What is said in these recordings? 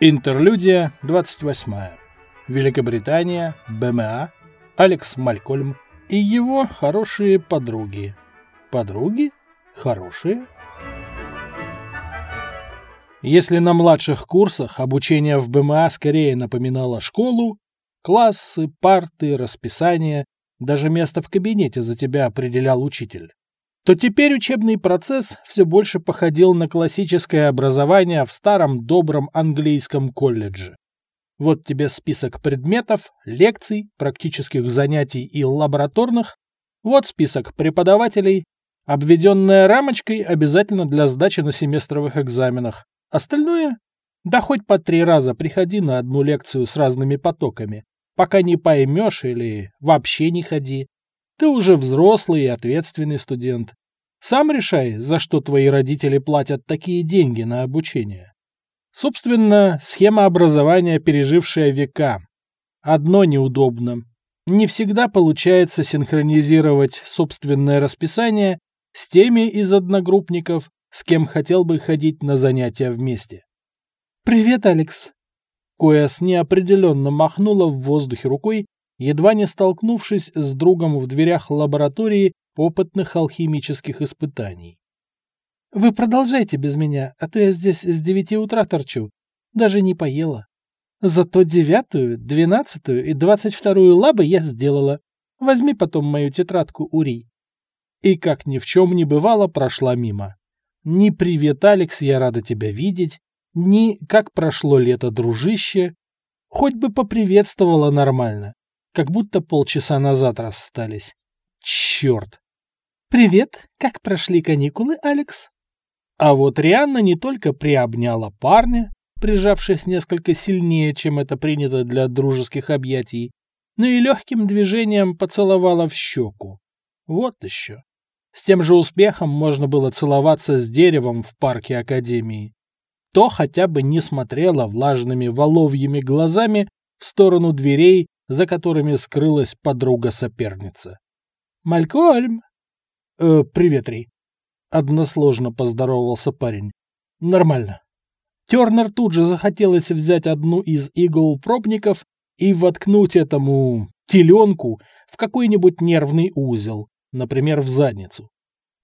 Интерлюдия 28. Великобритания, БМА, Алекс Малькольм и его хорошие подруги. Подруги? Хорошие? Если на младших курсах обучение в БМА скорее напоминало школу, классы, парты, расписание, даже место в кабинете за тебя определял учитель, то теперь учебный процесс все больше походил на классическое образование в старом добром английском колледже. Вот тебе список предметов, лекций, практических занятий и лабораторных, вот список преподавателей, обведенная рамочкой обязательно для сдачи на семестровых экзаменах. Остальное? Да хоть по три раза приходи на одну лекцию с разными потоками, пока не поймешь или вообще не ходи. Ты уже взрослый и ответственный студент. Сам решай, за что твои родители платят такие деньги на обучение. Собственно, схема образования, пережившая века. Одно неудобно. Не всегда получается синхронизировать собственное расписание с теми из одногруппников, с кем хотел бы ходить на занятия вместе. «Привет, Алекс!» Кояс неопределенно махнула в воздухе рукой едва не столкнувшись с другом в дверях лаборатории опытных алхимических испытаний. «Вы продолжайте без меня, а то я здесь с девяти утра торчу. Даже не поела. Зато девятую, двенадцатую и двадцать вторую лабы я сделала. Возьми потом мою тетрадку, Ури». И, как ни в чем не бывало, прошла мимо. Ни «Привет, Алекс, я рада тебя видеть», ни «Как прошло лето, дружище», хоть бы поприветствовала нормально как будто полчаса назад расстались. Черт! «Привет! Как прошли каникулы, Алекс?» А вот Рианна не только приобняла парня, прижавшись несколько сильнее, чем это принято для дружеских объятий, но и легким движением поцеловала в щеку. Вот еще. С тем же успехом можно было целоваться с деревом в парке Академии. То хотя бы не смотрела влажными воловьими глазами в сторону дверей за которыми скрылась подруга-соперница. «Малькольм!» «Э, «Привет, Ри!» Односложно поздоровался парень. «Нормально». Тернер тут же захотелось взять одну из игл пробников и воткнуть этому теленку в какой-нибудь нервный узел, например, в задницу.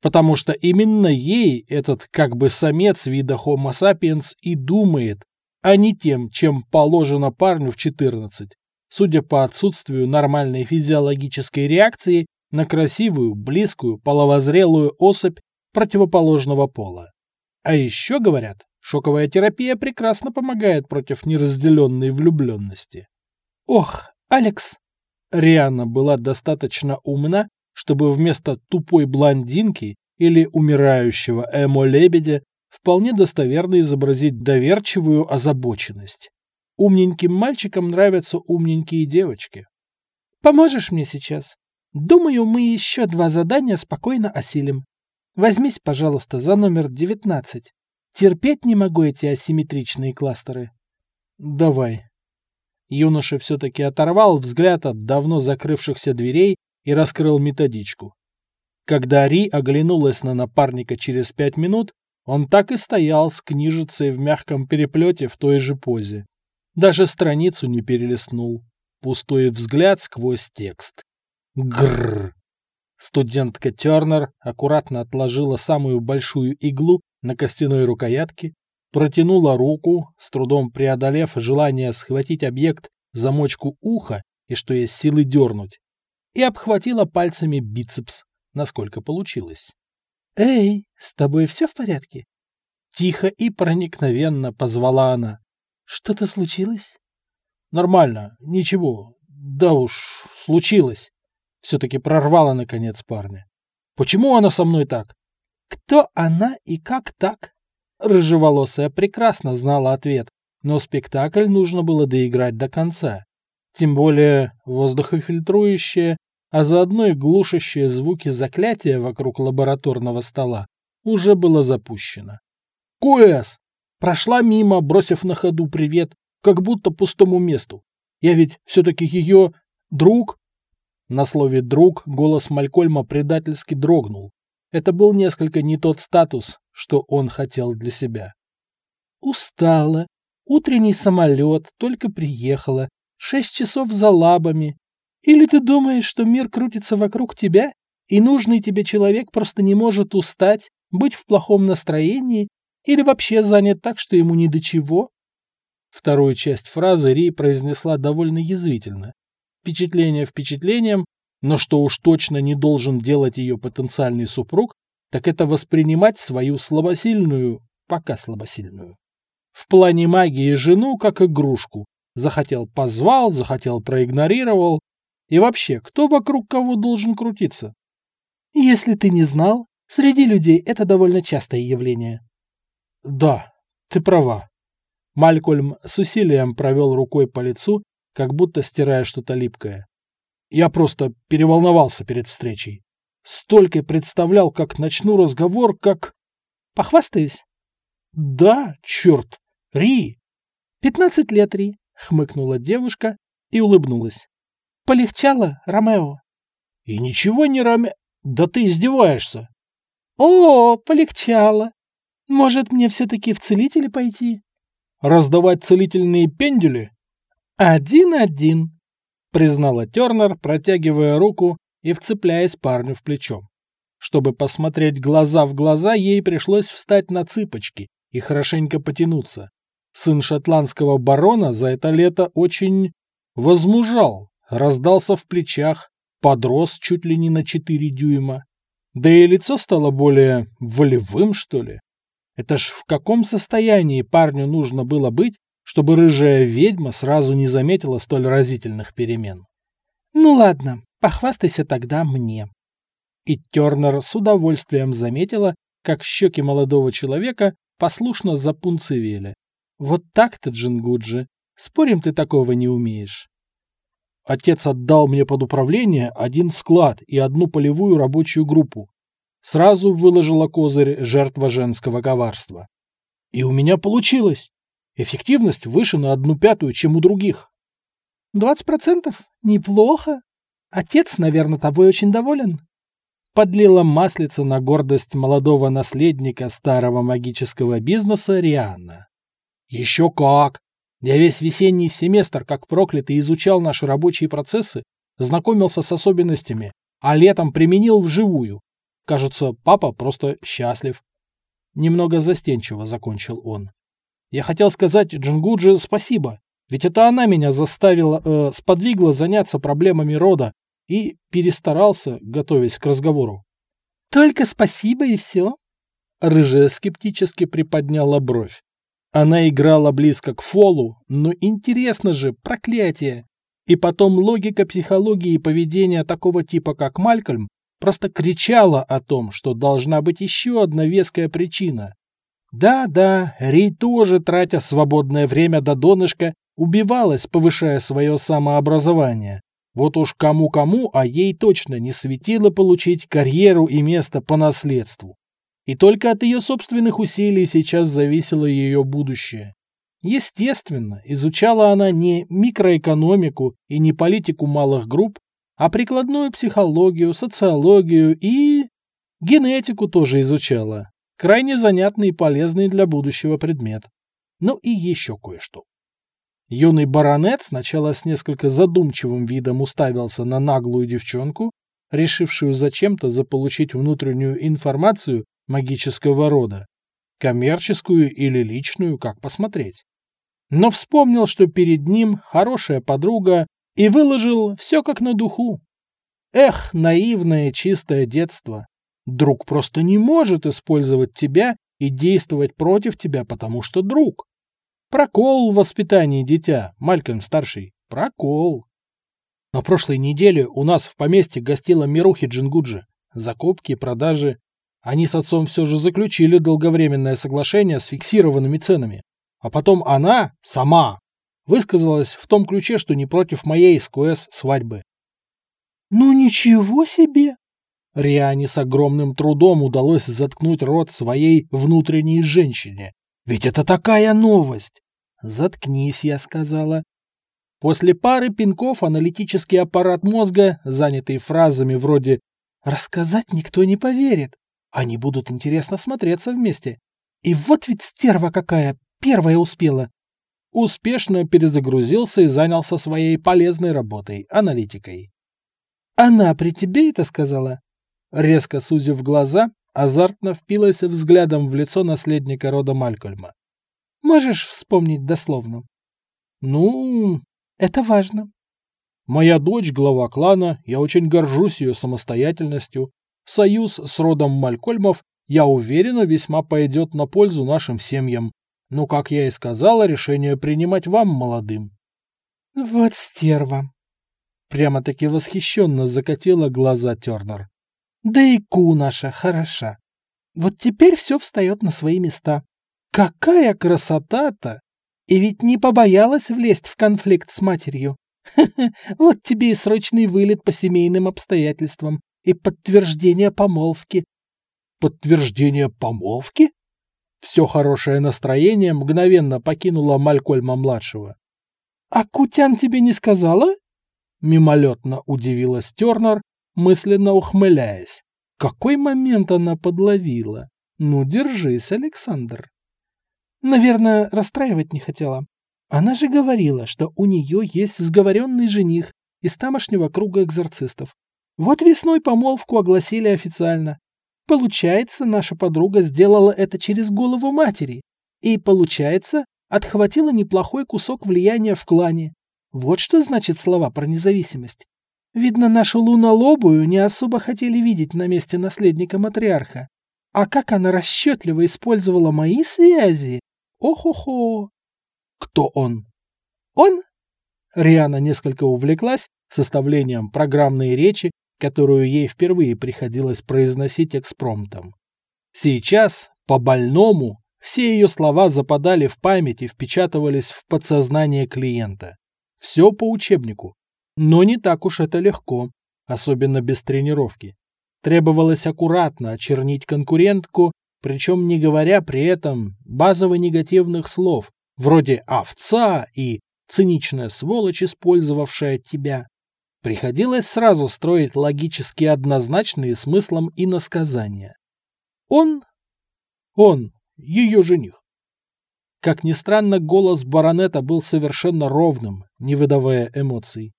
Потому что именно ей этот как бы самец вида Homo sapiens и думает, а не тем, чем положено парню в 14 судя по отсутствию нормальной физиологической реакции на красивую, близкую, половозрелую особь противоположного пола. А еще, говорят, шоковая терапия прекрасно помогает против неразделенной влюбленности. Ох, Алекс! Риана была достаточно умна, чтобы вместо тупой блондинки или умирающего эмо-лебедя вполне достоверно изобразить доверчивую озабоченность. Умненьким мальчикам нравятся умненькие девочки. Поможешь мне сейчас? Думаю, мы еще два задания спокойно осилим. Возьмись, пожалуйста, за номер девятнадцать. Терпеть не могу эти асимметричные кластеры. Давай. Юноша все-таки оторвал взгляд от давно закрывшихся дверей и раскрыл методичку. Когда Ри оглянулась на напарника через пять минут, он так и стоял с книжицей в мягком переплете в той же позе. Даже страницу не перелистнул. Пустой взгляд сквозь текст. Грррр. Студентка Тернер аккуратно отложила самую большую иглу на костяной рукоятке, протянула руку, с трудом преодолев желание схватить объект замочку уха и что есть силы дернуть, и обхватила пальцами бицепс, насколько получилось. «Эй, с тобой все в порядке?» Тихо и проникновенно позвала она. Что-то случилось? Нормально, ничего. Да уж, случилось. Все-таки прорвала, наконец, парня. Почему она со мной так? Кто она и как так? Рыжеволосая прекрасно знала ответ, но спектакль нужно было доиграть до конца. Тем более воздухофильтрующее, а заодно и глушащее звуки заклятия вокруг лабораторного стола уже было запущено. «Куэс, Прошла мимо, бросив на ходу привет, как будто пустому месту. Я ведь все-таки ее друг. На слове «друг» голос Малькольма предательски дрогнул. Это был несколько не тот статус, что он хотел для себя. Устала. Утренний самолет только приехала, шесть часов за лабами. Или ты думаешь, что мир крутится вокруг тебя, и нужный тебе человек просто не может устать, быть в плохом настроении или вообще занят так, что ему ни до чего? Вторую часть фразы Ри произнесла довольно язвительно. Впечатление впечатлением, но что уж точно не должен делать ее потенциальный супруг, так это воспринимать свою слабосильную, пока слабосильную, в плане магии жену как игрушку. Захотел – позвал, захотел – проигнорировал. И вообще, кто вокруг кого должен крутиться? Если ты не знал, среди людей это довольно частое явление. Да, ты права. Малькольм с усилием провел рукой по лицу, как будто стирая что-то липкое. Я просто переволновался перед встречей. Столько представлял, как начну разговор, как... Похвастаюсь? Да, черт. Ри! Пятнадцать лет, Ри, хмыкнула девушка и улыбнулась. Полегчало, Ромео? И ничего не Роме... Да ты издеваешься. О, полегчало. Может, мне все-таки в целители пойти? Раздавать целительные пендели? Один-один, признала Тернер, протягивая руку и вцепляясь парню в плечо. Чтобы посмотреть глаза в глаза, ей пришлось встать на цыпочки и хорошенько потянуться. Сын шотландского барона за это лето очень возмужал, раздался в плечах, подрос чуть ли не на четыре дюйма. Да и лицо стало более волевым, что ли. Это ж в каком состоянии парню нужно было быть, чтобы рыжая ведьма сразу не заметила столь разительных перемен? Ну ладно, похвастайся тогда мне. И Тернер с удовольствием заметила, как щеки молодого человека послушно запунцовели, вот так-то, Джингуджи. Спорим, ты такого не умеешь. Отец отдал мне под управление один склад и одну полевую рабочую группу. Сразу выложила козырь жертва женского коварства. И у меня получилось. Эффективность выше на одну пятую, чем у других. Двадцать процентов? Неплохо. Отец, наверное, тобой очень доволен. Подлила маслица на гордость молодого наследника старого магического бизнеса Рианна. Еще как! Я весь весенний семестр, как проклятый, изучал наши рабочие процессы, знакомился с особенностями, а летом применил вживую. Кажется, папа просто счастлив. Немного застенчиво закончил он. Я хотел сказать Джингуджи спасибо, ведь это она меня заставила, э, сподвигла заняться проблемами рода и перестарался, готовясь к разговору. «Только спасибо и все?» Рыжая скептически приподняла бровь. Она играла близко к фолу, но интересно же, проклятие. И потом логика психологии и поведения такого типа, как Малькольм, просто кричала о том, что должна быть еще одна веская причина. Да-да, Рей тоже, тратя свободное время до донышка, убивалась, повышая свое самообразование. Вот уж кому-кому, а ей точно не светило получить карьеру и место по наследству. И только от ее собственных усилий сейчас зависело ее будущее. Естественно, изучала она не микроэкономику и не политику малых групп, а прикладную психологию, социологию и... генетику тоже изучала. Крайне занятный и полезный для будущего предмет. Ну и еще кое-что. Юный баронет сначала с несколько задумчивым видом уставился на наглую девчонку, решившую зачем-то заполучить внутреннюю информацию магического рода. Коммерческую или личную, как посмотреть. Но вспомнил, что перед ним хорошая подруга, и выложил все как на духу. Эх, наивное чистое детство. Друг просто не может использовать тебя и действовать против тебя, потому что друг. Прокол в воспитании дитя, Малькольм старший. Прокол. На прошлой неделе у нас в поместье гостила Мирухи Джингуджи. Закупки, продажи, они с отцом все же заключили долговременное соглашение с фиксированными ценами. А потом она, сама, высказалась в том ключе, что не против моей с КС свадьбы. «Ну ничего себе!» Риане с огромным трудом удалось заткнуть рот своей внутренней женщине. «Ведь это такая новость!» «Заткнись», я сказала. После пары пинков аналитический аппарат мозга, занятый фразами вроде «рассказать никто не поверит», они будут интересно смотреться вместе. И вот ведь стерва какая, первая успела. Успешно перезагрузился и занялся своей полезной работой, аналитикой. «Она при тебе это сказала?» Резко сузив глаза, азартно впилась взглядом в лицо наследника рода Малькольма. «Можешь вспомнить дословно?» «Ну...» «Это важно». «Моя дочь — глава клана, я очень горжусь ее самостоятельностью. Союз с родом Малькольмов, я уверена, весьма пойдет на пользу нашим семьям. Но, как я и сказала, решение принимать вам, молодым». «Вот стерва!» Прямо-таки восхищенно закатила глаза Тернер. Да и ку наша хороша. Вот теперь все встает на свои места. Какая красота-то! И ведь не побоялась влезть в конфликт с матерью. Вот тебе и срочный вылет по семейным обстоятельствам, и подтверждение помолвки. Подтверждение помолвки? Все хорошее настроение мгновенно покинуло Малькольма-младшего. «А Кутян тебе не сказала?» Мимолетно удивилась Тернер, мысленно ухмыляясь. Какой момент она подловила? Ну, держись, Александр. Наверное, расстраивать не хотела. Она же говорила, что у нее есть сговоренный жених из тамошнего круга экзорцистов. Вот весной помолвку огласили официально. Получается, наша подруга сделала это через голову матери. И, получается, отхватила неплохой кусок влияния в клане. Вот что значит слова про независимость. Видно, нашу лунолобую не особо хотели видеть на месте наследника матриарха. А как она расчетливо использовала мои связи! Ох-охо! Кто он? Он? Риана несколько увлеклась составлением программной речи, которую ей впервые приходилось произносить экспромтом. Сейчас, по-больному, все ее слова западали в память и впечатывались в подсознание клиента. Все по учебнику, но не так уж это легко, особенно без тренировки. Требовалось аккуратно очернить конкурентку, причем не говоря при этом базово негативных слов, вроде «овца» и «циничная сволочь, использовавшая тебя». Приходилось сразу строить логически однозначные смыслом иносказания. Он? Он, ее жених. Как ни странно, голос баронета был совершенно ровным, не выдавая эмоций.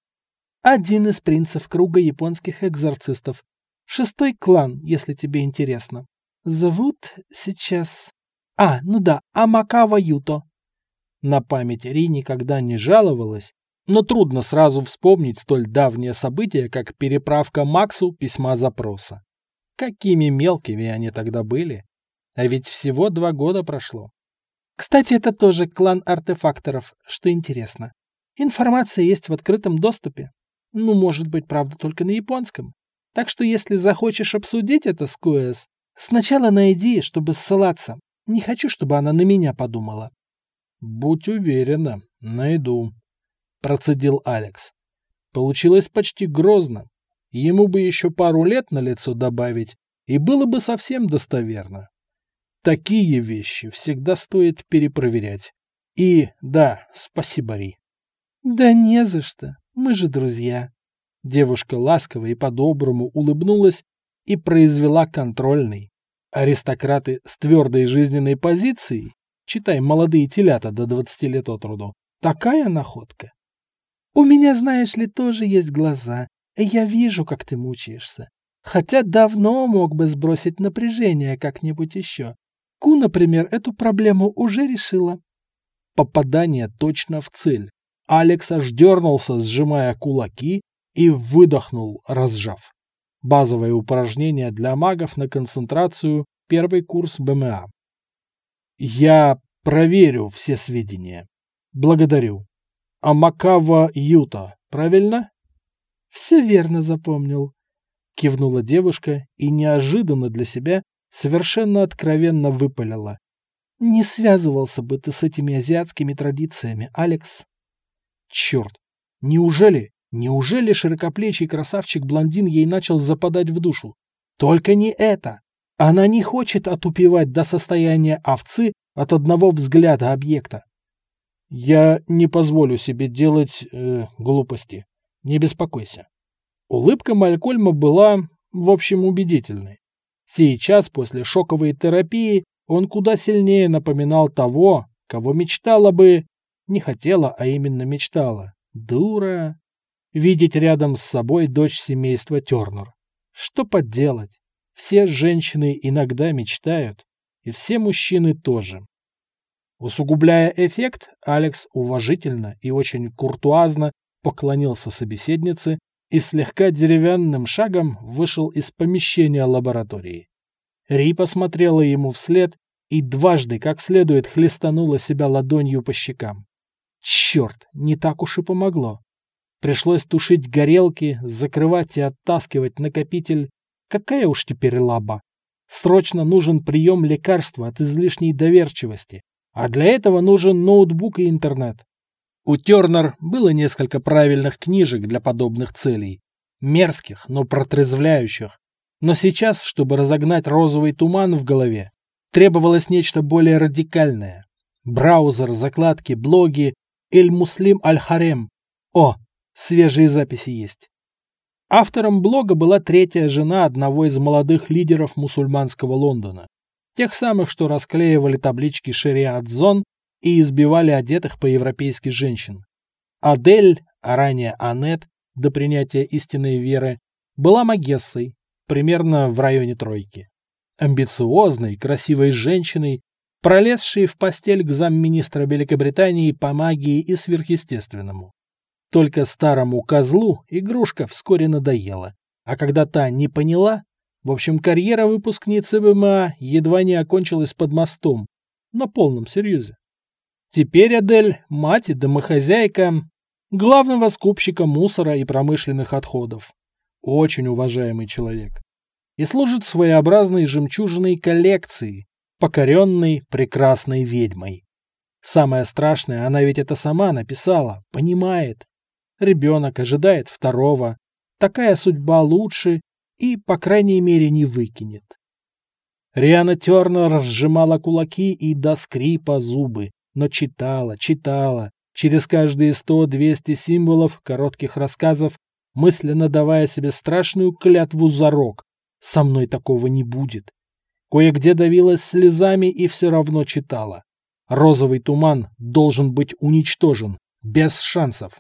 Один из принцев круга японских экзорцистов. Шестой клан, если тебе интересно. Зовут сейчас... А, ну да, Амакава Юто. На память Ри никогда не жаловалась, но трудно сразу вспомнить столь давнее событие, как переправка Максу письма запроса. Какими мелкими они тогда были. А ведь всего два года прошло. Кстати, это тоже клан артефакторов, что интересно. Информация есть в открытом доступе. Ну, может быть, правда, только на японском. Так что если захочешь обсудить это с Куэс, сначала найди, чтобы ссылаться. Не хочу, чтобы она на меня подумала. Будь уверена, найду, процедил Алекс. Получилось почти грозно. Ему бы еще пару лет на лицо добавить, и было бы совсем достоверно. Такие вещи всегда стоит перепроверять. И да, спасибо, Ри. Да не за что. Мы же друзья. Девушка ласково и по-доброму улыбнулась и произвела контрольный. Аристократы с твердой жизненной позицией, читай молодые телята до 20 лет от роду, такая находка. У меня, знаешь ли, тоже есть глаза, и я вижу, как ты мучаешься. Хотя давно мог бы сбросить напряжение как-нибудь еще. Ку, например, эту проблему уже решила. Попадание точно в цель. Алекс аж дернулся, сжимая кулаки, и выдохнул, разжав. Базовое упражнение для магов на концентрацию, первый курс БМА. Я проверю все сведения. Благодарю. Амакава Юта, правильно? Все верно запомнил. Кивнула девушка и неожиданно для себя совершенно откровенно выпалила. Не связывался бы ты с этими азиатскими традициями, Алекс. Черт! Неужели, неужели широкоплечий красавчик-блондин ей начал западать в душу? Только не это! Она не хочет отупевать до состояния овцы от одного взгляда объекта. Я не позволю себе делать э, глупости. Не беспокойся. Улыбка Малькольма была, в общем, убедительной. Сейчас, после шоковой терапии, он куда сильнее напоминал того, кого мечтала бы Не хотела, а именно мечтала. Дура. Видеть рядом с собой дочь семейства Тернер. Что поделать? Все женщины иногда мечтают, и все мужчины тоже. Усугубляя эффект, Алекс уважительно и очень куртуазно поклонился собеседнице и слегка деревянным шагом вышел из помещения лаборатории. Ри посмотрела ему вслед и дважды как следует хлестанула себя ладонью по щекам. Черт, не так уж и помогло. Пришлось тушить горелки, закрывать и оттаскивать накопитель. Какая уж теперь лаба. Срочно нужен прием лекарства от излишней доверчивости, а для этого нужен ноутбук и интернет. У Тернер было несколько правильных книжек для подобных целей. Мерзких, но протрезвляющих. Но сейчас, чтобы разогнать розовый туман в голове, требовалось нечто более радикальное. Браузер, закладки, блоги, Эль-Муслим Аль-Харем. О, свежие записи есть. Автором блога была третья жена одного из молодых лидеров мусульманского Лондона. Тех самых, что расклеивали таблички «Шариат-зон» и избивали одетых по-европейски женщин. Адель, а ранее Анет, до принятия истинной веры, была магессой, примерно в районе тройки. Амбициозной, красивой женщиной, пролезшей в постель к замминистра Великобритании по магии и сверхъестественному. Только старому козлу игрушка вскоре надоела, а когда та не поняла, в общем, карьера выпускницы ВМА едва не окончилась под мостом, на полном серьезе. Теперь Адель – мать и домохозяйка, главного скупщика мусора и промышленных отходов. Очень уважаемый человек. И служит своеобразной жемчужиной коллекции, покоренной прекрасной ведьмой. Самое страшное, она ведь это сама написала, понимает. Ребенок ожидает второго. Такая судьба лучше и, по крайней мере, не выкинет. Риана Тернер сжимала кулаки и до скрипа зубы, но читала, читала, через каждые сто-двести символов коротких рассказов, мысленно давая себе страшную клятву за рок. Со мной такого не будет. Кое-где давилась слезами и все равно читала. Розовый туман должен быть уничтожен, без шансов.